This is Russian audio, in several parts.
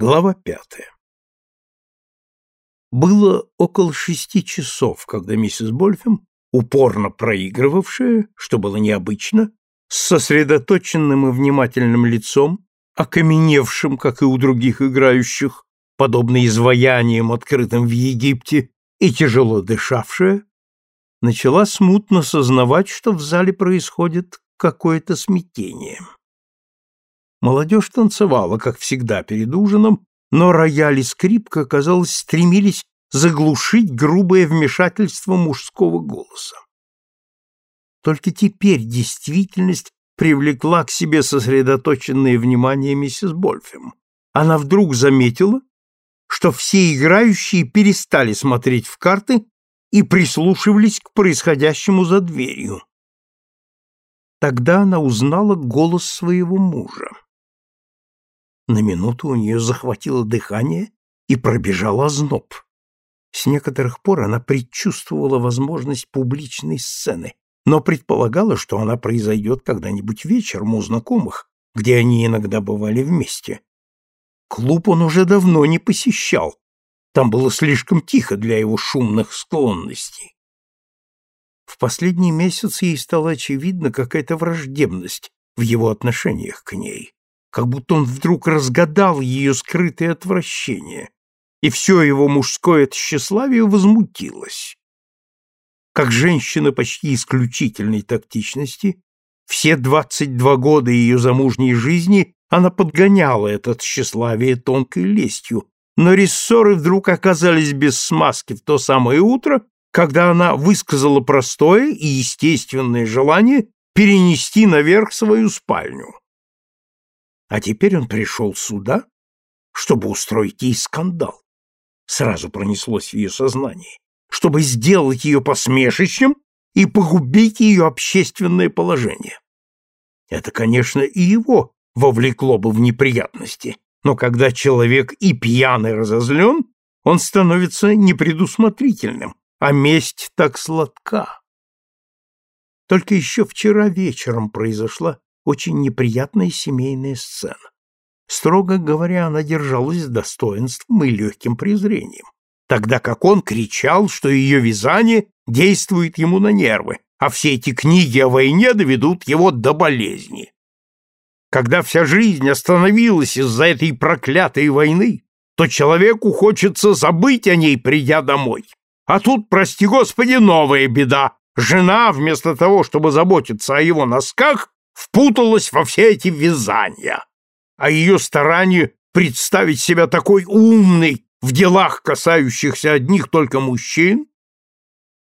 Глава пятая. Было около шести часов, когда миссис Больфем, упорно проигрывавшая, что было необычно, с сосредоточенным и внимательным лицом, окаменевшим, как и у других играющих, подобно изваяниям, открытым в Египте, и тяжело дышавшая, начала смутно сознавать, что в зале происходит какое-то смятение. Молодежь танцевала, как всегда, перед ужином, но рояль и скрипка, казалось, стремились заглушить грубое вмешательство мужского голоса. Только теперь действительность привлекла к себе сосредоточенное внимание миссис Больфем. Она вдруг заметила, что все играющие перестали смотреть в карты и прислушивались к происходящему за дверью. Тогда она узнала голос своего мужа. На минуту у нее захватило дыхание и пробежал озноб. С некоторых пор она предчувствовала возможность публичной сцены, но предполагала, что она произойдет когда-нибудь вечером у знакомых, где они иногда бывали вместе. Клуб он уже давно не посещал, там было слишком тихо для его шумных склонностей. В последний месяц ей стала очевидна какая-то враждебность в его отношениях к ней как будто он вдруг разгадал ее скрытое отвращение, и все его мужское тщеславие возмутилось. Как женщина почти исключительной тактичности, все двадцать два года ее замужней жизни она подгоняла это тщеславие тонкой лестью, но рессоры вдруг оказались без смазки в то самое утро, когда она высказала простое и естественное желание перенести наверх свою спальню. А теперь он пришел сюда, чтобы устроить ей скандал. Сразу пронеслось в ее сознании, чтобы сделать ее посмешищем и погубить ее общественное положение. Это, конечно, и его вовлекло бы в неприятности, но когда человек и пьяный разозлен, он становится непредусмотрительным, а месть так сладка. Только еще вчера вечером произошла очень неприятная семейная сцена. Строго говоря, она держалась с достоинством и легким презрением, тогда как он кричал, что ее вязание действует ему на нервы, а все эти книги о войне доведут его до болезни. Когда вся жизнь остановилась из-за этой проклятой войны, то человеку хочется забыть о ней, придя домой. А тут, прости господи, новая беда. Жена, вместо того, чтобы заботиться о его носках, впуталась во все эти вязания, а ее старание представить себя такой умной в делах, касающихся одних только мужчин,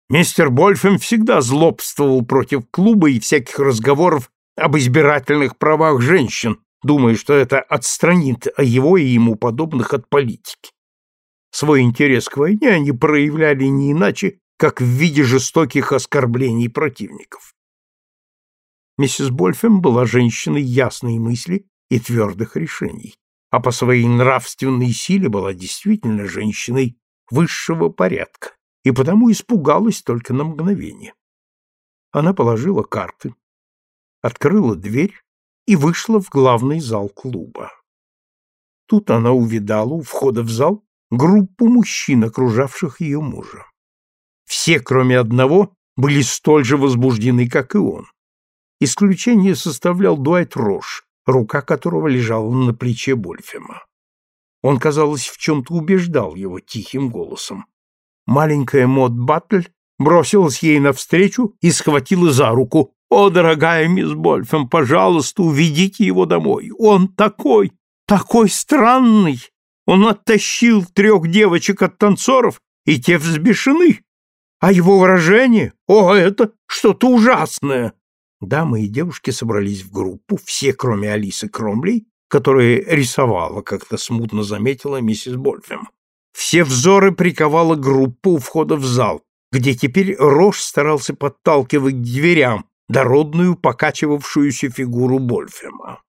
мистер Больфем всегда злобствовал против клуба и всяких разговоров об избирательных правах женщин, думая, что это отстранит его и ему подобных от политики. Свой интерес к войне они проявляли не иначе, как в виде жестоких оскорблений противников. Миссис Больфем была женщиной ясной мысли и твердых решений, а по своей нравственной силе была действительно женщиной высшего порядка и потому испугалась только на мгновение. Она положила карты, открыла дверь и вышла в главный зал клуба. Тут она увидала у входа в зал группу мужчин, окружавших ее мужа. Все, кроме одного, были столь же возбуждены, как и он. Исключение составлял Дуайт Рош, рука которого лежала на плече Больфема. Он, казалось, в чем-то убеждал его тихим голосом. Маленькая Мод Баттль бросилась ей навстречу и схватила за руку. «О, дорогая мисс Больфем, пожалуйста, уведите его домой. Он такой, такой странный. Он оттащил трех девочек от танцоров, и те взбешены. А его выражение, о, это что-то ужасное. Дамы и девушки собрались в группу, все, кроме Алисы Кромлей, которая рисовала, как-то смутно заметила миссис Больфем. Все взоры приковала группа у входа в зал, где теперь Рош старался подталкивать к дверям дородную покачивавшуюся фигуру Больфема.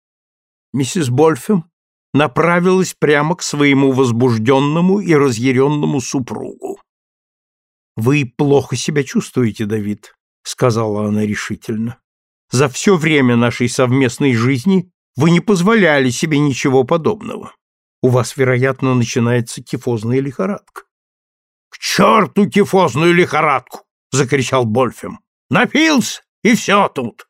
Миссис Больфем направилась прямо к своему возбужденному и разъяренному супругу. «Вы плохо себя чувствуете, Давид», — сказала она решительно. За все время нашей совместной жизни вы не позволяли себе ничего подобного. У вас, вероятно, начинается тифозная лихорадка. — К черту тифозную лихорадку! — закричал Больфем. — Напился, и все тут.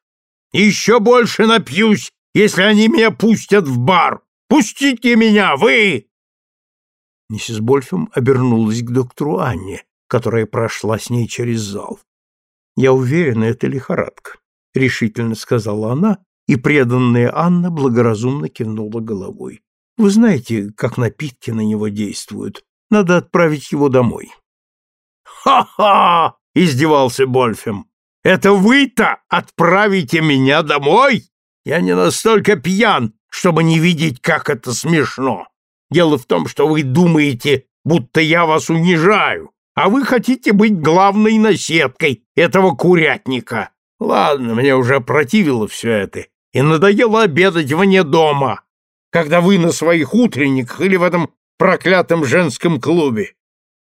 Еще больше напьюсь, если они меня пустят в бар. Пустите меня, вы! Миссис Больфем обернулась к доктору Анне, которая прошла с ней через зал. «Я уверена, это лихорадка», — решительно сказала она, и преданная Анна благоразумно кивнула головой. «Вы знаете, как напитки на него действуют. Надо отправить его домой». «Ха-ха!» — издевался Больфем. «Это вы-то отправите меня домой? Я не настолько пьян, чтобы не видеть, как это смешно. Дело в том, что вы думаете, будто я вас унижаю, а вы хотите быть главной наседкой этого курятника. Ладно, мне уже противило все это, и надоело обедать вне дома, когда вы на своих утренниках или в этом проклятом женском клубе.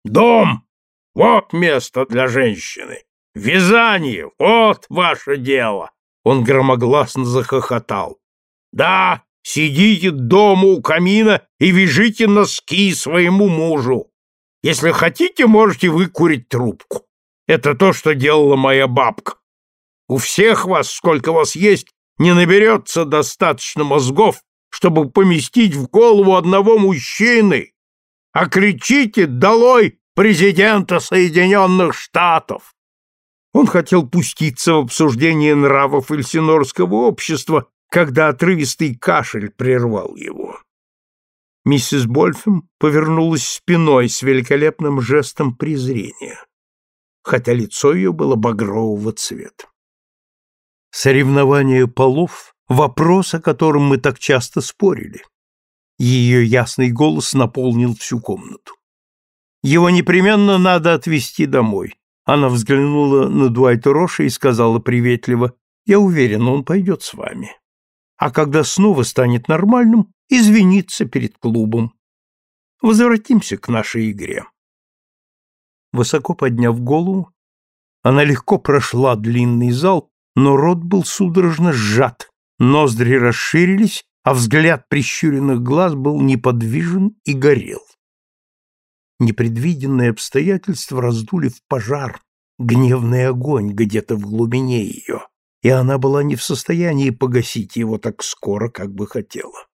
Дом — вот место для женщины. Вязание — вот ваше дело. Он громогласно захохотал. Да, сидите дома у камина и вяжите носки своему мужу. Если хотите, можете выкурить трубку. Это то, что делала моя бабка. У всех вас, сколько вас есть, не наберется достаточно мозгов, чтобы поместить в голову одного мужчины. А кричите «Долой президента Соединенных Штатов!» Он хотел пуститься в обсуждение нравов эльсинорского общества, когда отрывистый кашель прервал его. Миссис Больфем повернулась спиной с великолепным жестом презрения, хотя лицо ее было багрового цвета. Соревнование полов — вопрос, о котором мы так часто спорили. Ее ясный голос наполнил всю комнату. Его непременно надо отвезти домой. Она взглянула на Дуайта Роша и сказала приветливо, «Я уверена, он пойдет с вами. А когда снова станет нормальным, извиниться перед клубом. Возвратимся к нашей игре. Высоко подняв голову, она легко прошла длинный зал, но рот был судорожно сжат, ноздри расширились, а взгляд прищуренных глаз был неподвижен и горел. Непредвиденные обстоятельства раздули в пожар гневный огонь где-то в глубине ее, и она была не в состоянии погасить его так скоро, как бы хотела.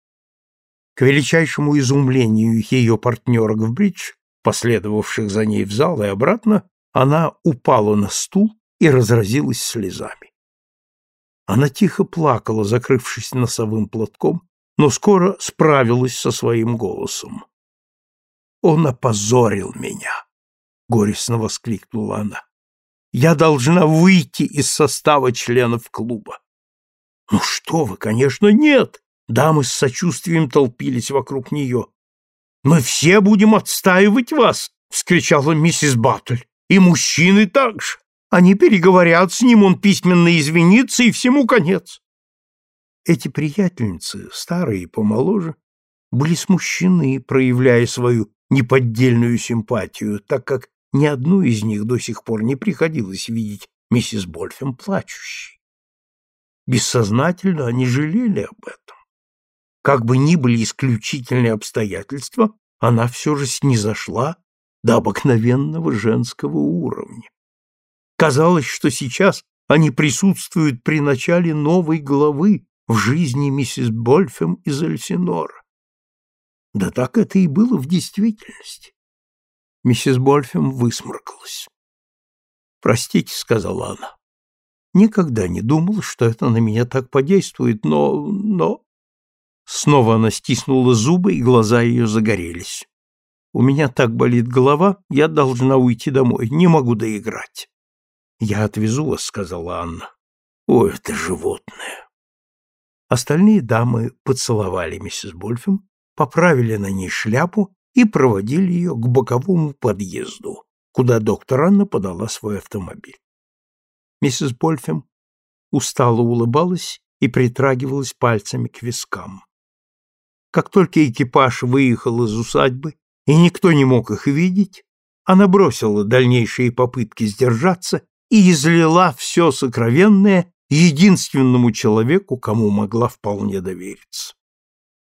К величайшему изумлению ее партнерок в бридж, последовавших за ней в зал и обратно, она упала на стул и разразилась слезами. Она тихо плакала, закрывшись носовым платком, но скоро справилась со своим голосом. «Он опозорил меня!» — горестно воскликнула она. «Я должна выйти из состава членов клуба». «Ну что вы, конечно, нет!» Дамы с сочувствием толпились вокруг нее. «Мы все будем отстаивать вас!» — вскричала миссис Баттль. «И мужчины также. Они переговорят с ним, он письменно извинится, и всему конец». Эти приятельницы, старые и помоложе, были смущены, проявляя свою неподдельную симпатию, так как ни одну из них до сих пор не приходилось видеть миссис Больфем плачущей. Бессознательно они жалели об этом. Как бы ни были исключительные обстоятельства, она все же снизошла до обыкновенного женского уровня. Казалось, что сейчас они присутствуют при начале новой главы в жизни миссис Больфем из Эльсинора. Да так это и было в действительности. Миссис Больфем высморкалась. «Простите», — сказала она. «Никогда не думала, что это на меня так подействует, но... но...» Снова она стиснула зубы, и глаза ее загорелись. «У меня так болит голова, я должна уйти домой, не могу доиграть». «Я отвезу вас», — сказала Анна. «О, это животное!» Остальные дамы поцеловали миссис Больфем, поправили на ней шляпу и проводили ее к боковому подъезду, куда доктор Анна подала свой автомобиль. Миссис Больфем устало улыбалась и притрагивалась пальцами к вискам. Как только экипаж выехал из усадьбы, и никто не мог их видеть, она бросила дальнейшие попытки сдержаться и излила все сокровенное единственному человеку, кому могла вполне довериться.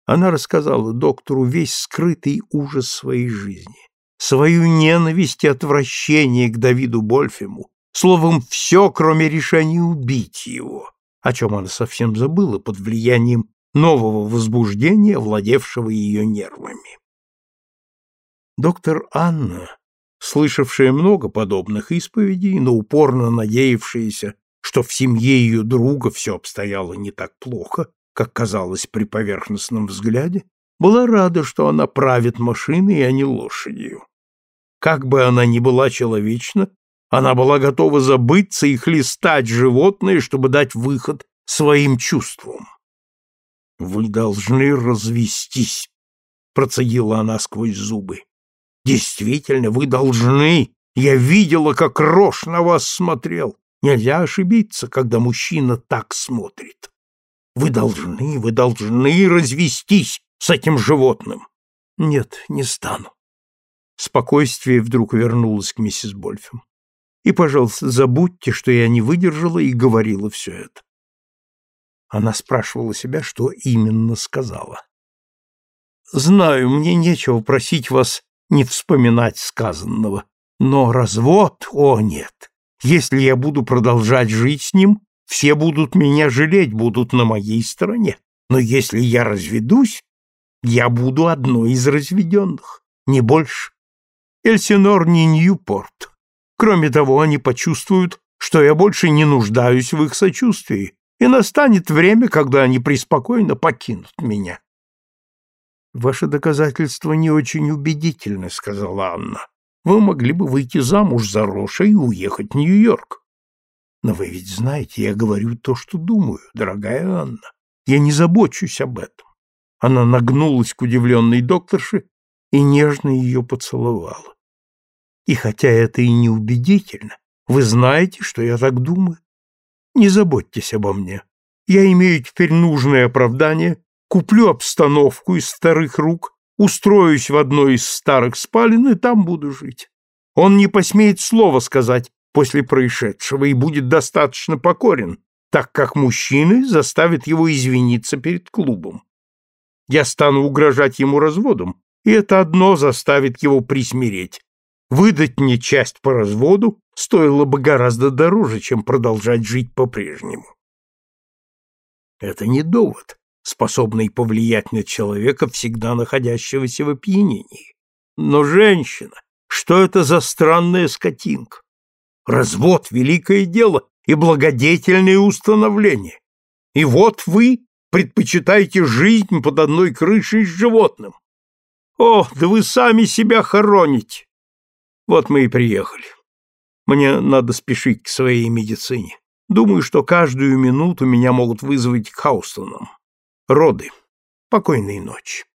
Она рассказала доктору весь скрытый ужас своей жизни, свою ненависть и отвращение к Давиду Больфему, словом, все, кроме решения убить его, о чем она совсем забыла под влиянием нового возбуждения, владевшего ее нервами. Доктор Анна, слышавшая много подобных исповедей, но упорно надеявшаяся, что в семье ее друга все обстояло не так плохо, как казалось при поверхностном взгляде, была рада, что она правит машиной, а не лошадью. Как бы она ни была человечна, она была готова забыться и хлестать животное, чтобы дать выход своим чувствам. «Вы должны развестись», — процедила она сквозь зубы. «Действительно, вы должны. Я видела, как Рош на вас смотрел. Нельзя ошибиться, когда мужчина так смотрит. Вы должны, вы должны развестись с этим животным. Нет, не стану. Спокойствие вдруг вернулось к миссис Больфем. И, пожалуйста, забудьте, что я не выдержала и говорила все это. Она спрашивала себя, что именно сказала. Знаю, мне нечего просить вас не вспоминать сказанного, но развод, о нет. Если я буду продолжать жить с ним, все будут меня жалеть, будут на моей стороне. Но если я разведусь, я буду одной из разведенных, не больше. Эльсинор не Ньюпорт. Кроме того, они почувствуют, что я больше не нуждаюсь в их сочувствии, и настанет время, когда они преспокойно покинут меня. Ваше доказательство не очень убедительно, сказала Анна. Вы могли бы выйти замуж за Роша и уехать в Нью-Йорк. Но вы ведь знаете, я говорю то, что думаю, дорогая Анна. Я не забочусь об этом. Она нагнулась к удивленной докторше и нежно ее поцеловала. И хотя это и не убедительно, вы знаете, что я так думаю. Не заботьтесь обо мне. Я имею теперь нужное оправдание, куплю обстановку из старых рук, устроюсь в одной из старых спален и там буду жить. Он не посмеет слова сказать после происшедшего и будет достаточно покорен, так как мужчины заставят его извиниться перед клубом. Я стану угрожать ему разводом, и это одно заставит его присмиреть. Выдать мне часть по разводу стоило бы гораздо дороже, чем продолжать жить по-прежнему. Это не довод, способный повлиять на человека, всегда находящегося в опьянении. Но женщина, что это за странная скотинка? Развод — великое дело и благодетельное установление. И вот вы предпочитаете жизнь под одной крышей с животным. О, да вы сами себя хороните. Вот мы и приехали. Мне надо спешить к своей медицине. Думаю, что каждую минуту меня могут вызвать к Хаустонам. Роды. Покойной ночи.